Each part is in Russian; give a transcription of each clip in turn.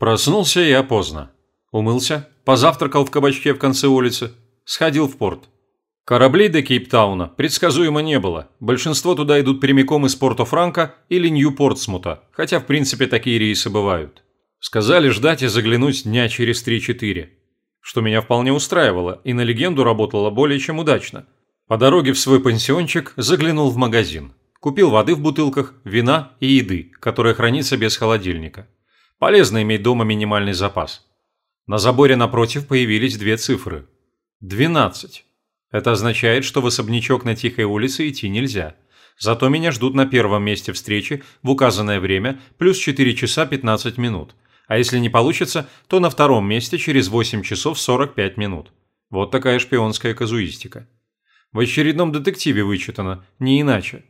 Проснулся я поздно. Умылся, позавтракал в кабачке в конце улицы, сходил в порт. Кораблей до Кейптауна предсказуемо не было. Большинство туда идут прямиком из Порто-Франко или Нью-Портсмута, хотя в принципе такие рейсы бывают. Сказали ждать и заглянуть дня через 3-4. Что меня вполне устраивало и на легенду работало более чем удачно. По дороге в свой пансиончик заглянул в магазин. Купил воды в бутылках, вина и еды, которая хранится без холодильника. Полезно иметь дома минимальный запас. На заборе напротив появились две цифры. 12. Это означает, что в особнячок на тихой улице идти нельзя. Зато меня ждут на первом месте встречи в указанное время плюс 4 часа 15 минут. А если не получится, то на втором месте через 8 часов 45 минут. Вот такая шпионская казуистика. В очередном детективе вычитано, не иначе.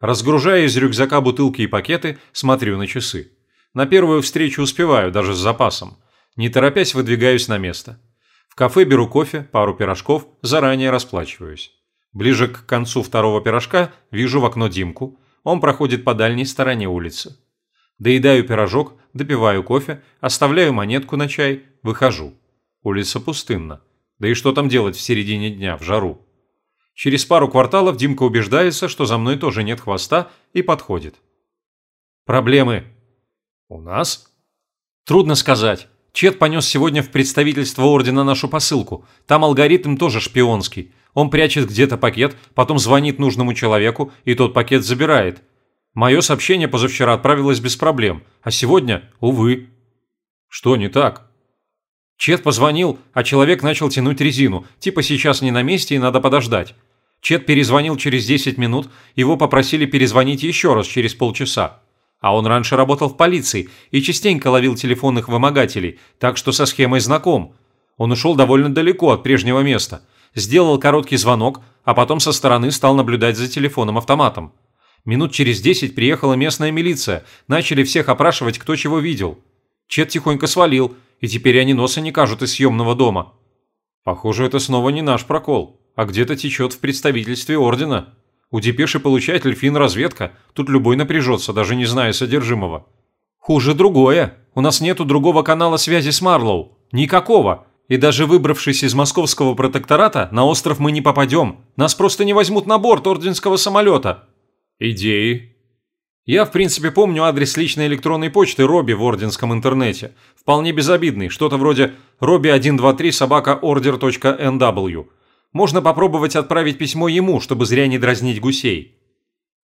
Разгружая из рюкзака бутылки и пакеты, смотрю на часы. На первую встречу успеваю, даже с запасом. Не торопясь, выдвигаюсь на место. В кафе беру кофе, пару пирожков, заранее расплачиваюсь. Ближе к концу второго пирожка вижу в окно Димку. Он проходит по дальней стороне улицы. Доедаю пирожок, допиваю кофе, оставляю монетку на чай, выхожу. Улица пустынна. Да и что там делать в середине дня, в жару? Через пару кварталов Димка убеждается, что за мной тоже нет хвоста, и подходит. «Проблемы». «У нас?» «Трудно сказать. Чет понес сегодня в представительство ордена нашу посылку. Там алгоритм тоже шпионский. Он прячет где-то пакет, потом звонит нужному человеку, и тот пакет забирает. Мое сообщение позавчера отправилось без проблем, а сегодня, увы. Что не так? Чет позвонил, а человек начал тянуть резину, типа сейчас не на месте и надо подождать. Чет перезвонил через 10 минут, его попросили перезвонить еще раз через полчаса. А он раньше работал в полиции и частенько ловил телефонных вымогателей, так что со схемой знаком. Он ушел довольно далеко от прежнего места, сделал короткий звонок, а потом со стороны стал наблюдать за телефоном-автоматом. Минут через десять приехала местная милиция, начали всех опрашивать, кто чего видел. Чет тихонько свалил, и теперь они носа не кажут из съемного дома. Похоже, это снова не наш прокол, а где-то течет в представительстве ордена. У депеши получатель финразведка, тут любой напряжется, даже не зная содержимого. Хуже другое. У нас нету другого канала связи с Марлоу. Никакого. И даже выбравшись из московского протектората, на остров мы не попадем. Нас просто не возьмут на борт орденского самолета. Идеи? Я, в принципе, помню адрес личной электронной почты Робби в орденском интернете. Вполне безобидный, что-то вроде robby123 собака order.nw. Можно попробовать отправить письмо ему, чтобы зря не дразнить гусей.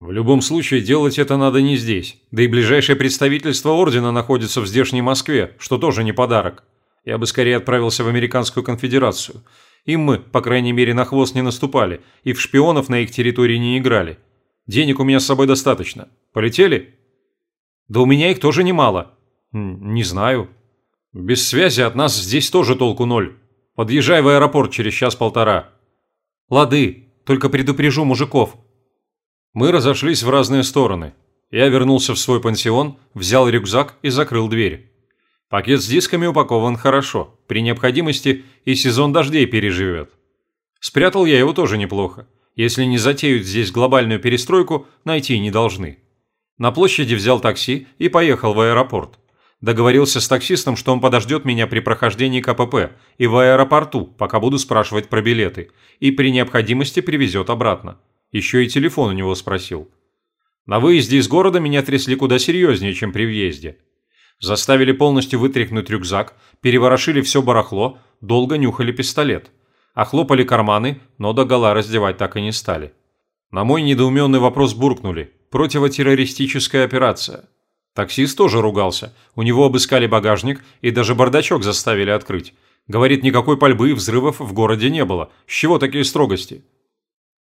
В любом случае, делать это надо не здесь. Да и ближайшее представительство Ордена находится в здешней Москве, что тоже не подарок. Я бы скорее отправился в Американскую конфедерацию. Им мы, по крайней мере, на хвост не наступали, и в шпионов на их территории не играли. Денег у меня с собой достаточно. Полетели? Да у меня их тоже немало. Не знаю. Без связи от нас здесь тоже толку ноль. Подъезжай в аэропорт через час-полтора. Лады, только предупрежу мужиков. Мы разошлись в разные стороны. Я вернулся в свой пансион, взял рюкзак и закрыл дверь. Пакет с дисками упакован хорошо. При необходимости и сезон дождей переживет. Спрятал я его тоже неплохо. Если не затеют здесь глобальную перестройку, найти не должны. На площади взял такси и поехал в аэропорт. Договорился с таксистом, что он подождет меня при прохождении КПП и в аэропорту, пока буду спрашивать про билеты, и при необходимости привезет обратно. Еще и телефон у него спросил. На выезде из города меня трясли куда серьезнее, чем при въезде. Заставили полностью вытряхнуть рюкзак, переворошили все барахло, долго нюхали пистолет. Охлопали карманы, но догола раздевать так и не стали. На мой недоуменный вопрос буркнули. Противотеррористическая операция. Таксист тоже ругался. У него обыскали багажник и даже бардачок заставили открыть. Говорит, никакой пальбы и взрывов в городе не было. С чего такие строгости?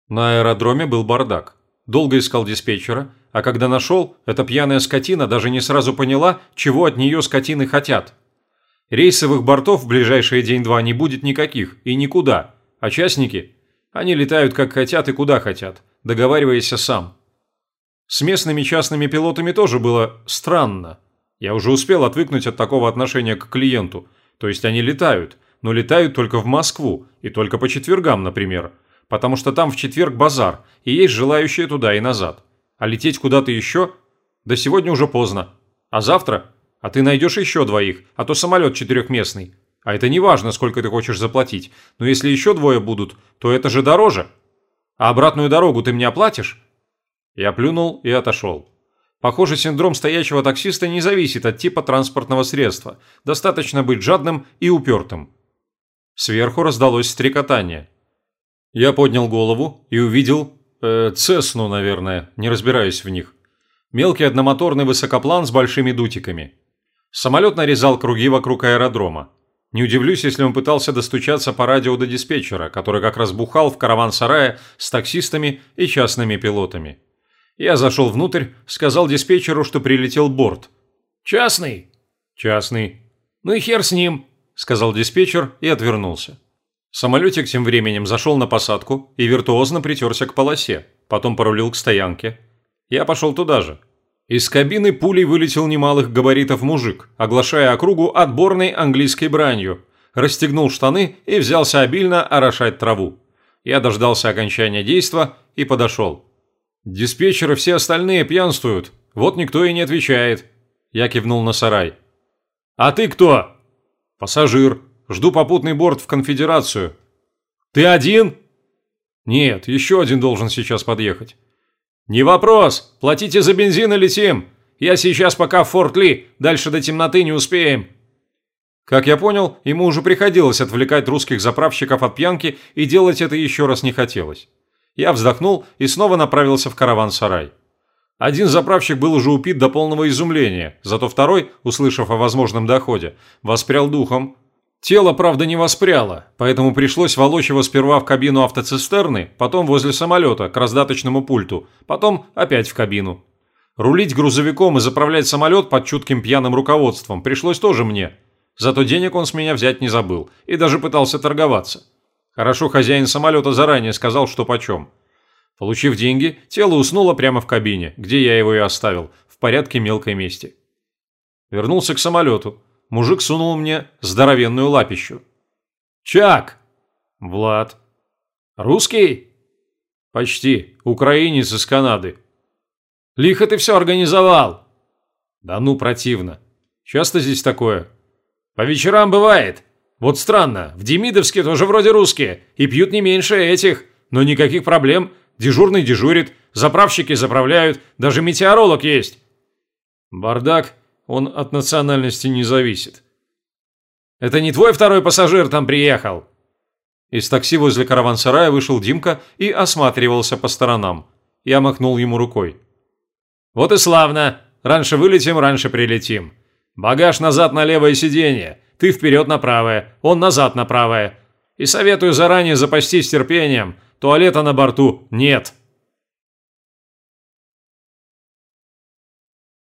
На аэродроме был бардак. Долго искал диспетчера, а когда нашел, эта пьяная скотина даже не сразу поняла, чего от нее скотины хотят. Рейсовых бортов в ближайшие день-два не будет никаких и никуда. А частники? Они летают как хотят и куда хотят, договариваясь сам. С местными частными пилотами тоже было странно. Я уже успел отвыкнуть от такого отношения к клиенту. То есть они летают, но летают только в Москву, и только по четвергам, например. Потому что там в четверг базар, и есть желающие туда и назад. А лететь куда-то еще? Да сегодня уже поздно. А завтра? А ты найдешь еще двоих, а то самолет четырехместный. А это не важно, сколько ты хочешь заплатить. Но если еще двое будут, то это же дороже. А обратную дорогу ты мне оплатишь?» Я плюнул и отошел. Похоже, синдром стоящего таксиста не зависит от типа транспортного средства. Достаточно быть жадным и упертым. Сверху раздалось стрекотание. Я поднял голову и увидел... Э, Цесну, наверное, не разбираюсь в них. Мелкий одномоторный высокоплан с большими дутиками. Самолет нарезал круги вокруг аэродрома. Не удивлюсь, если он пытался достучаться по радио до диспетчера, который как раз бухал в караван-сарае с таксистами и частными пилотами. Я зашел внутрь, сказал диспетчеру, что прилетел борт. «Частный?» «Частный». «Ну и хер с ним», – сказал диспетчер и отвернулся. Самолетик тем временем зашел на посадку и виртуозно притерся к полосе, потом порулил к стоянке. Я пошел туда же. Из кабины пулей вылетел немалых габаритов мужик, оглашая округу отборной английской бранью, расстегнул штаны и взялся обильно орошать траву. Я дождался окончания действа и подошел. «Диспетчеры все остальные пьянствуют, вот никто и не отвечает». Я кивнул на сарай. «А ты кто?» «Пассажир. Жду попутный борт в конфедерацию». «Ты один?» «Нет, еще один должен сейчас подъехать». «Не вопрос. Платите за бензин и летим. Я сейчас пока в Форт Ли, дальше до темноты не успеем». Как я понял, ему уже приходилось отвлекать русских заправщиков от пьянки, и делать это еще раз не хотелось. Я вздохнул и снова направился в караван-сарай. Один заправщик был уже упит до полного изумления, зато второй, услышав о возможном доходе, воспрял духом. Тело, правда, не воспряло, поэтому пришлось волочь его сперва в кабину автоцистерны, потом возле самолета, к раздаточному пульту, потом опять в кабину. Рулить грузовиком и заправлять самолет под чутким пьяным руководством пришлось тоже мне. Зато денег он с меня взять не забыл и даже пытался торговаться. Хорошо хозяин самолета заранее сказал, что почем. Получив деньги, тело уснуло прямо в кабине, где я его и оставил, в порядке мелкой мести. Вернулся к самолету. Мужик сунул мне здоровенную лапищу. «Чак!» «Влад». «Русский?» «Почти. Украинец из Канады». «Лихо ты все организовал!» «Да ну, противно. Часто здесь такое?» «По вечерам бывает. Вот странно, в Демидовске тоже вроде русские, и пьют не меньше этих, но никаких проблем. Дежурный дежурит, заправщики заправляют, даже метеоролог есть. Бардак, он от национальности не зависит. Это не твой второй пассажир там приехал? Из такси возле караван-сарая вышел Димка и осматривался по сторонам. Я махнул ему рукой. Вот и славно. Раньше вылетим, раньше прилетим. Багаж назад на левое сиденье. Ты вперед на правое, он назад на правое. И советую заранее запастись терпением. Туалета на борту нет.